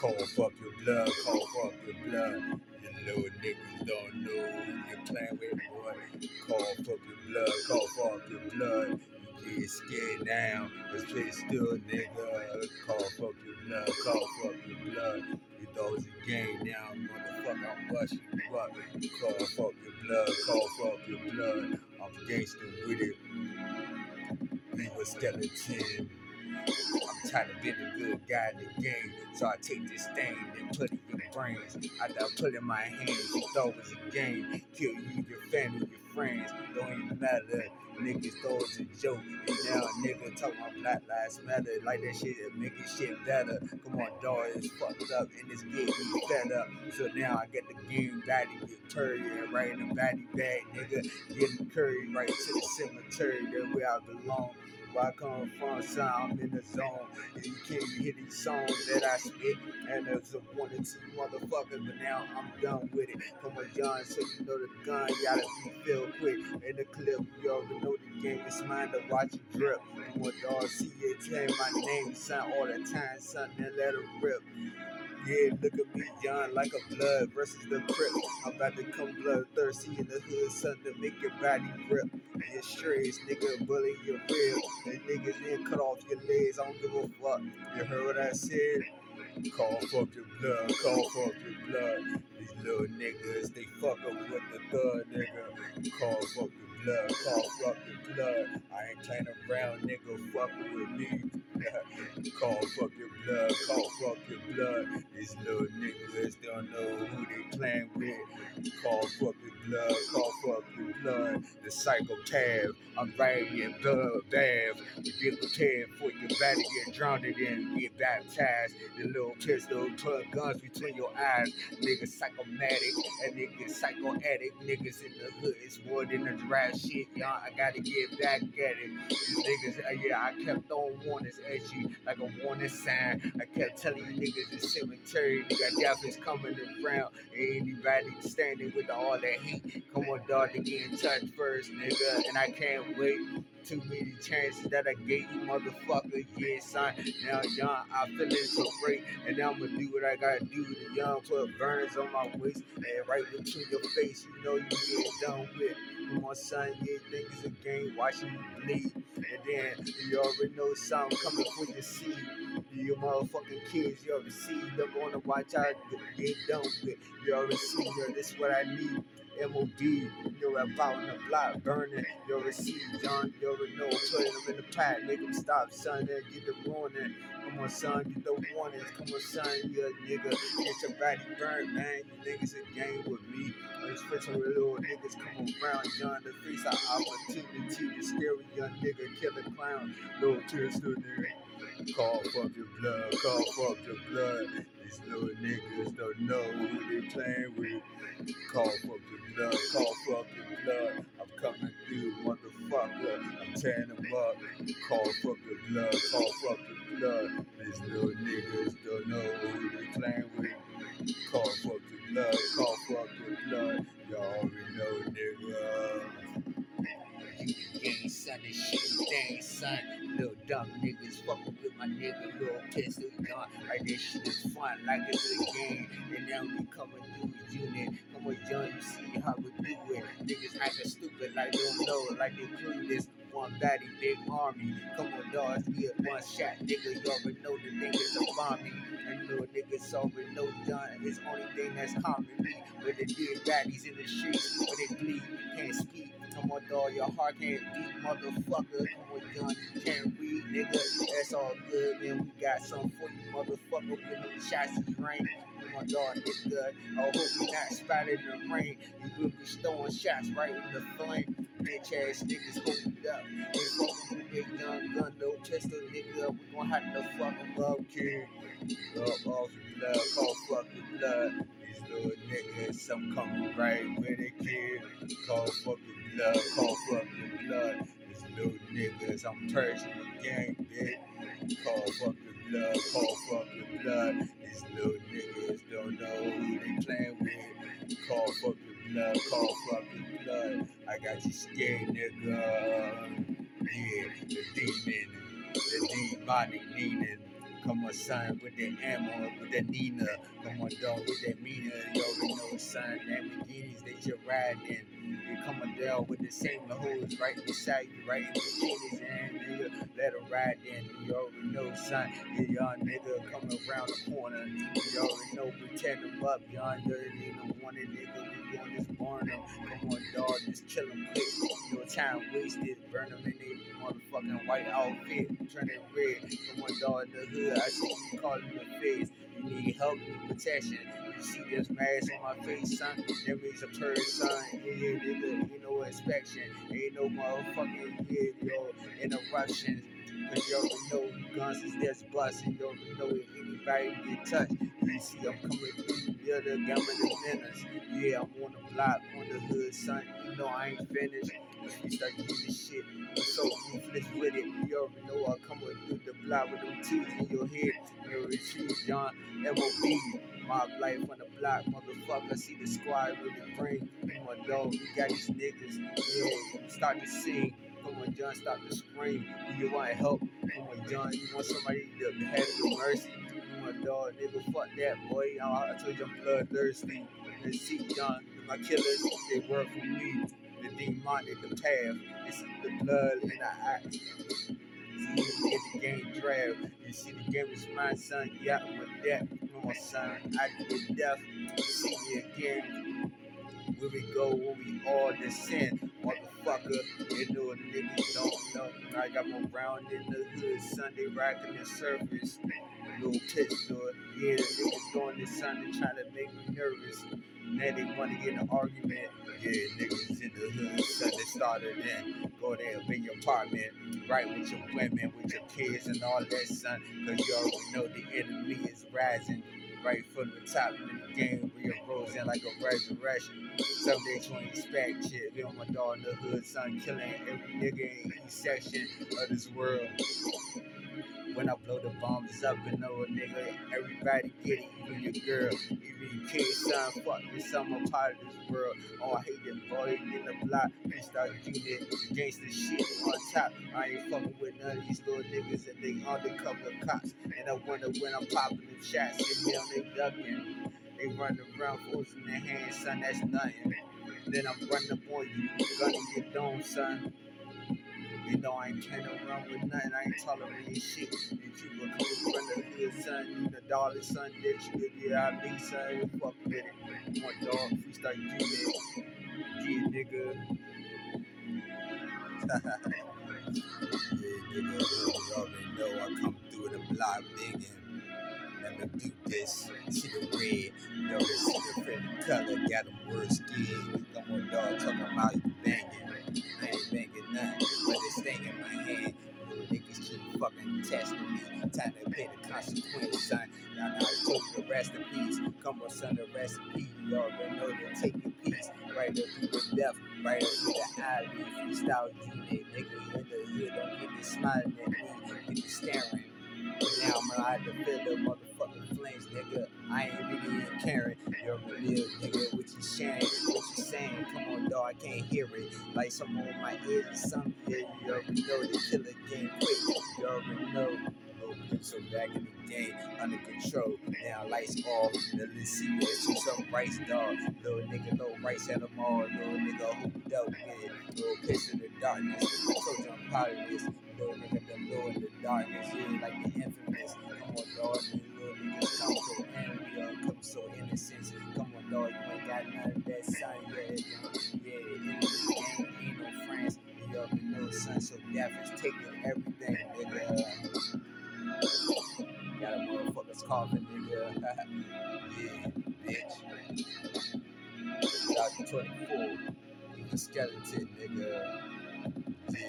Call up your blood, call up your blood. You little niggas don't know who you playing with, boy. Call up your blood, call up your blood. You get scared now, but stay still, nigga. Call up your blood, call up your blood. You thought a game now, motherfucker. I'm busting you up. Call up your blood, call up your blood. I'm gangster with it. Leave a skeleton. I'm tired of being a good guy in the game, so I take this thing and put it in your brains. I thought put it in my hands, you thought it was a game. Kill you, your family, your friends, don't even matter. Niggas thought it was a joke, and now a nigga talk about Black Lives Matter like that shit making shit better. Come on, dog, it's fucked up and it's getting me fed up. So now I get the game back to get turry and right in the body bag, nigga. Getting curry right to the cemetery, that's where I belong. I come from, son, I'm in the zone. And you can't hear these songs that I spit. And there's a one or two motherfuckers, but now I'm done with it. Come on, John, so you know the gun gotta be filled quick. In the clip, you already know the game is mine to watch it drip. Come on, dog, see it, tell my name, son, all the time, son, then let it rip. Yeah, look at me, young like a blood versus the crip. I'm about to come bloodthirsty in the hood, son, to make your body grip. Your strays, nigga, bully your rib. And niggas then cut off your legs. I don't give a fuck. You heard what I said? Call fuck your blood, call fuck your blood. These little niggas, they fuck up with the thug nigga. Call fuck your blood, call fuck your blood. I ain't playing around, nigga, fuck with me. Call fuck your blood, call fuck your blood. These little niggas don't know who they playing with. Call fuck your blood, call fuck your blood. The psychopath, I'm riding in blood bath. You get prepared for your body get drowned in get baptized. The little pistol, put guns between your eyes. Niggas psychomatic, and niggas psycho. Niggas in the hood, it's more than a dry shit, y'all. I gotta get back at it. Niggas, uh, yeah, I kept throwing warnings like a warning sign. I kept telling you niggas the cemetery, nigga, death is coming around. Ain't anybody standing with all that hate. Come on, dog, to get in touch first, nigga, and I can't wait. Too many chances that I gave you, motherfucker. Yeah, son. Now, young, I feeling so great, and now I'm gonna do what I gotta do. The young put burners on my waist and right between your face. You know you get done with. Come on, think it's a game. Watching you bleed, and then you already know something coming for your seed. You motherfucking kids, you already see. They're gonna watch out. Get done with. You already see. Yo, this is what I need. MOD, you're about on the block burning your receipt, John. You already know, putting them in the pack, make them stop, son, and get the warning. Come on, son, get the warnings. Come on, son, you a nigga, get your body burned, man. You niggas in game with me. Especially with little niggas come around, John, the face of opportunity to scary young nigga, kill a clown, little tears to nigga. Call fuck your blood, call fuck your blood. These little niggas don't know who they playing with. Call fuck your blood, call fuck your blood. I'm coming through, motherfucker. I'm tearing them up. Call fuck your blood, call fuck your blood. These little niggas don't know who they playing with. Call fuck your blood, call fuck your blood. Y'all already know, nigga. You gang, son, this shit is dang, son. Little dumb niggas my nigga, little pistol gun. Like this shit is fun, like it's a game. And now we coming through the unit. Come on, young, you see how we do it. Niggas acting stupid like they don't know, like they clueless. One baddie, big army. Come on, dogs, get one shot, nigga. You already know the niggas are bombing. And little niggas already no done. It's only thing that's common. Where the dead baddies in the streets, where they bleed, can't speak. Come on, dog, your heart can't beat, motherfucker. Come on, you can't read, nigga. That's all good, man. We got something for you, motherfucker. With no shots in the rain. Come on, dog, good. I hope you're not spotted in the rain. You will be throwing shots right in the flame. Bitch ass niggas hold it up. They fucking with their young gun, no pistol, nigga. We gon' have to fuck 'em up, kid. Love off your blood, call fuck your blood. These little niggas, I'm coming right with it, kid. Call fuck your blood, call fuck your blood. These little niggas, I'm purging the gang, bitch. Call fuck your blood, call fuck your blood. These little niggas don't know who they playing with. Call fuck your blood, call fuck your blood. I got you scared, nigga. Yeah, the demon, the demonic meaning. Come on, son, with that ammo, with that Nina. Come on, dog, with that Mina. You already know, son. Lamborghinis, they just riding. In. You come on down with the same hoes right beside you, right in the titties, and nigga, let her ride in. You already know, son. You young nigga coming around the corner. You already know, we tear them up, young. You already know, wanted nigga, we doing this morning. Come on, dog, just kill quick. No time wasted, burn them in their motherfucking white outfit, turn it red. Come on, dog, in the hood, I see you calling the face. You need help, you need protection. You see this mask on my face, son? That means a purge, son. Yeah, yeah, nigga, you know, inspection. Ain't no motherfucking, yeah, yo, interruptions. Cause you already know guns is just busting. You already know if anybody get touched. You I'm coming through the other gamma the. Yeah, I'm on the block, on the hood, son. You know I ain't finished. We start doing this shit. I'm so ruthless with it. You already know I come through the block with them teeth in your head. You already choose John M.O.B. Mob life on the block, motherfucker. See the squad with the brain. On, dog. We got these niggas. Yeah, start to sing. Come on, John, stop to scream. You want help? Come on, John, you want somebody to have the mercy? Dog, nigga, fuck that, boy. I, I told you I'm bloodthirsty. Let's see, John, my killers, they work for me. The demonic, the path, it's the blood in the eye. See, get the game draft. You see the game is my son. Yeah, with that. Come on, son. I did death. See me again. Where we go where we all descend, motherfucker. You know niggas don't know. I got my round in the hood, Sunday rocking the surface. Lil Pistol, yeah, the niggas doing this Sunday trying to make me nervous. Now they wanna get in an argument. Yeah, niggas in the hood, Sunday started in. Go there, be your apartment, right with your women, with your kids and all that, son. Cause you already know the enemy is rising right from the top in the game, rose in like a resurrection. Some you ain't expect shit. On my dog in the hood, son, killing every nigga in each section of this world. When I blow the bombs up and know a nigga, everybody get it, even your girl, even your kids, son, fuck this, I'm a part of this world. Oh, I hate them boy in the block, freestyle unit, gangsta shit on top. I ain't fucking with none of these little niggas and they undercover cops. And I wonder when I'm popping them shots, and down they ducking. They run around, force their hands, son, that's nothing. Then I'm running up on you, gunning your dome, son. You know I ain't playing around with nothing. I ain't tolerating shit. If you a cool run the hood, son, you the dollar son, that you I be son, fuck with it. You dog, freestyle, you do that. Yeah, nigga. yeah, nigga, you already know I come through the block big let me do this. See the red, you the favorite color, got them words skin. Come on, dog, talking about you banging. I ain't banging nothing, but it's thing in my hand. Niggas keep fucking testing me. Time to pay the consequence, son. Now, now you the rest in peace. Come on, son, the peace. You already know to take your piece. Right up through the death, right up through the alley. Freestyle unit, nigga, in the hood. Don't get me smiling at me, get me staring. Now I'm gonna to feel the motherfucking flames, nigga. I ain't really caring. You're real nigga. What you sharing? What you saying? Come on, dog. I can't hear it. Like someone on my ears or something. Yeah, you already know the killer game quick. You already know. Oh, so back in the day, under control. Now lights off. Now let's see let's some rice, dog. Little nigga, no rice at them all. Little nigga hooped up with it. Little piss in the darkness. You I'm proud of this. Little nigga, the low in the darkness. Yeah, like the infamous. that. Yeah, ain't no friends. No taking everything, nigga. Got a motherfuckers coughing, nigga. yeah, bitch. You skeleton, nigga. Yeah.